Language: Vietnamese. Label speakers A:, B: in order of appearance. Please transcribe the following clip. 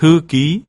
A: Thư ký.